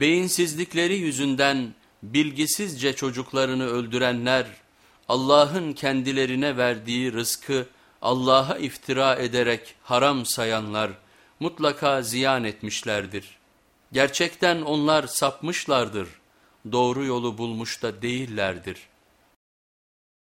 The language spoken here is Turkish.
Beyinsizlikleri yüzünden bilgisizce çocuklarını öldürenler, Allah'ın kendilerine verdiği rızkı Allah'a iftira ederek haram sayanlar mutlaka ziyan etmişlerdir. Gerçekten onlar sapmışlardır, doğru yolu bulmuş da değillerdir.''